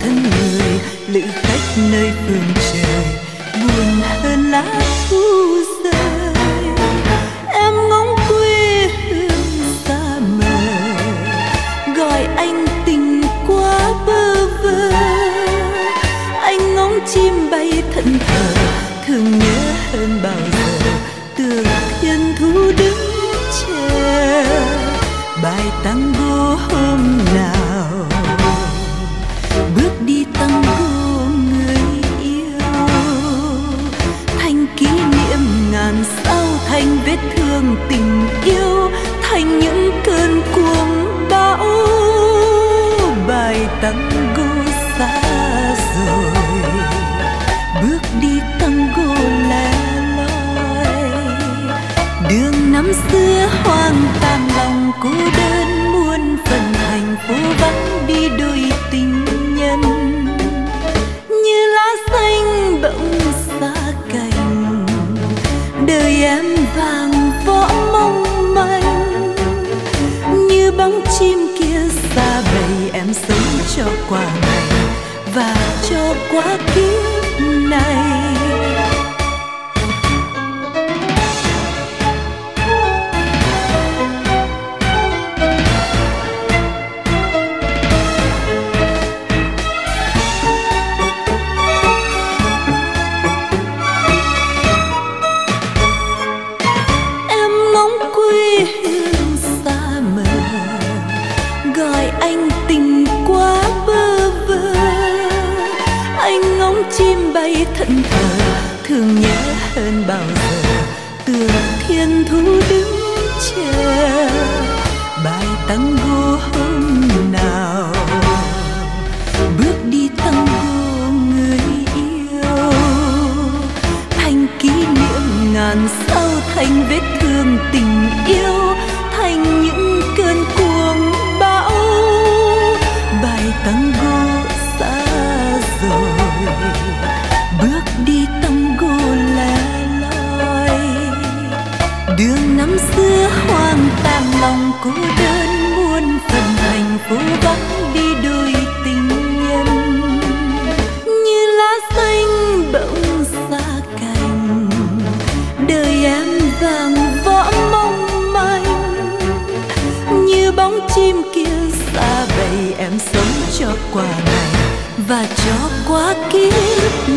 thân người, lữ khách nơi phương trời, buồn hơn lá thu rơi. Em ngóng quê hương xa mờ, gọi anh tình quá bơ vơ. Anh ngóng chim bay thẫn thờ thường nhớ hơn bao giờ. Tường thiên thu đứng chờ, bài tango hôm nào? Tango xa rồi. Bước đi tango lẻ loi. Đường năm xưa hoang tàn, lòng cô đơn qua ngày và cho quá kiếp này. Em hương xa mờ gọi anh bay thẫn thờ thường nhớ hơn bao giờ. Tựa thiên thu đứng chờ, bài tango hôm nào? Bước đi tango người yêu, thành kỷ niệm ngàn sao thành vết thương tình yêu, thành những cơn cuồng bão. Bài tango xa rồi. Đường năm xưa hoang tàn, lòng cô đơn muôn phần thành phố vắng đi đôi tình nhân. Như lá xanh bỗng xa cành, đời em vàng võ mong manh. Như bóng chim kia xa bầy em sống cho qua ngày và cho qua kiếp